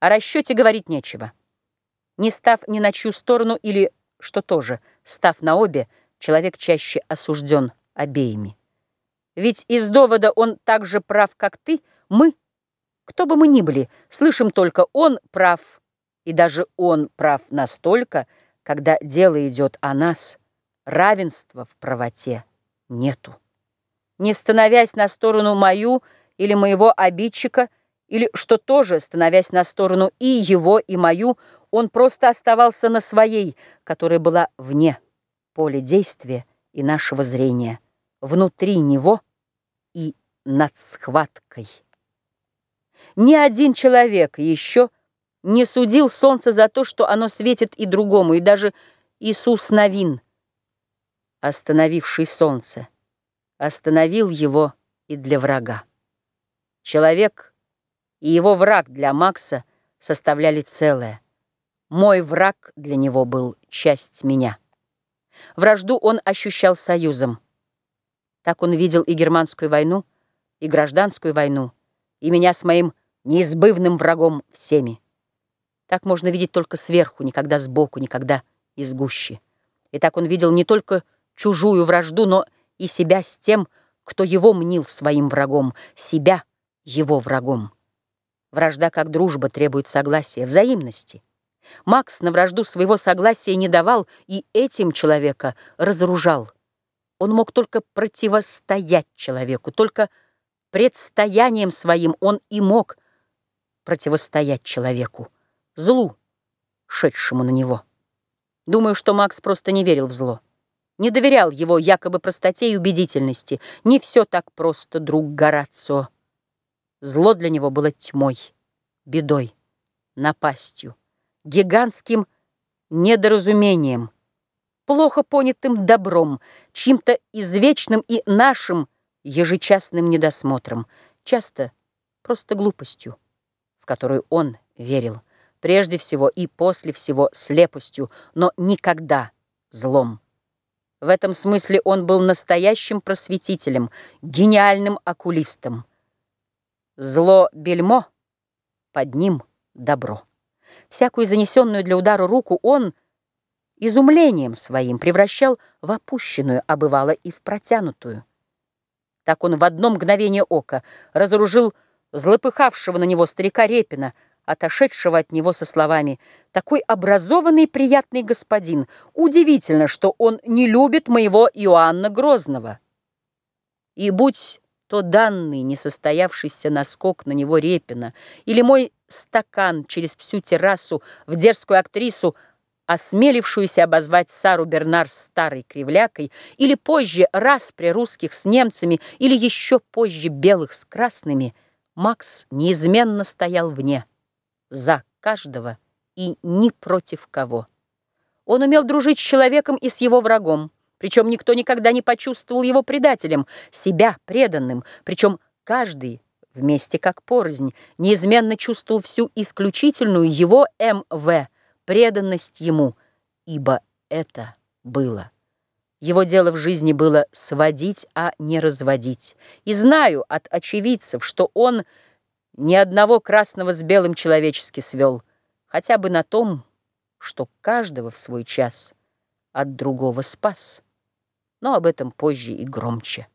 О расчете говорить нечего. Не став ни на чью сторону или, что тоже, став на обе, человек чаще осужден обеими. Ведь из довода он так же прав, как ты, мы, кто бы мы ни были, слышим только он прав, и даже он прав настолько, когда дело идет о нас, равенства в правоте нету. Не становясь на сторону мою или моего обидчика, или, что тоже, становясь на сторону и его, и мою, он просто оставался на своей, которая была вне поля действия и нашего зрения, внутри него и над схваткой. Ни один человек еще не судил солнце за то, что оно светит и другому, и даже Иисус Новин, остановивший солнце, остановил его и для врага. Человек и его враг для Макса составляли целое. Мой враг для него был часть меня. Вражду он ощущал союзом. Так он видел и германскую войну, и гражданскую войну, и меня с моим неизбывным врагом всеми. Так можно видеть только сверху, никогда сбоку, никогда из гущи. И так он видел не только чужую вражду, но и себя с тем, кто его мнил своим врагом, себя его врагом. Вражда, как дружба, требует согласия, взаимности. Макс на вражду своего согласия не давал и этим человека разоружал. Он мог только противостоять человеку, только предстоянием своим он и мог противостоять человеку, злу, шедшему на него. Думаю, что Макс просто не верил в зло. Не доверял его якобы простоте и убедительности. Не все так просто, друг Горацио. Зло для него было тьмой, бедой, напастью гигантским недоразумением, плохо понятым добром, чьим-то извечным и нашим ежечасным недосмотром, часто просто глупостью, в которую он верил, прежде всего и после всего слепостью, но никогда злом. В этом смысле он был настоящим просветителем, гениальным окулистом. Зло бельмо, под ним добро. Всякую занесенную для удара руку он изумлением своим превращал в опущенную, а бывало и в протянутую. Так он в одно мгновение ока разоружил злопыхавшего на него старика Репина, отошедшего от него со словами «Такой образованный приятный господин! Удивительно, что он не любит моего Иоанна Грозного!» И будь то данный несостоявшийся наскок на него Репина или мой стакан через всю террасу в дерзкую актрису, осмелившуюся обозвать Сару Бернар старой кривлякой, или позже распри русских с немцами, или еще позже белых с красными, Макс неизменно стоял вне, за каждого и ни против кого. Он умел дружить с человеком и с его врагом, причем никто никогда не почувствовал его предателем, себя преданным, причем каждый вместе как порознь, неизменно чувствовал всю исключительную его МВ, преданность ему, ибо это было. Его дело в жизни было сводить, а не разводить. И знаю от очевидцев, что он ни одного красного с белым человечески свел, хотя бы на том, что каждого в свой час от другого спас. Но об этом позже и громче.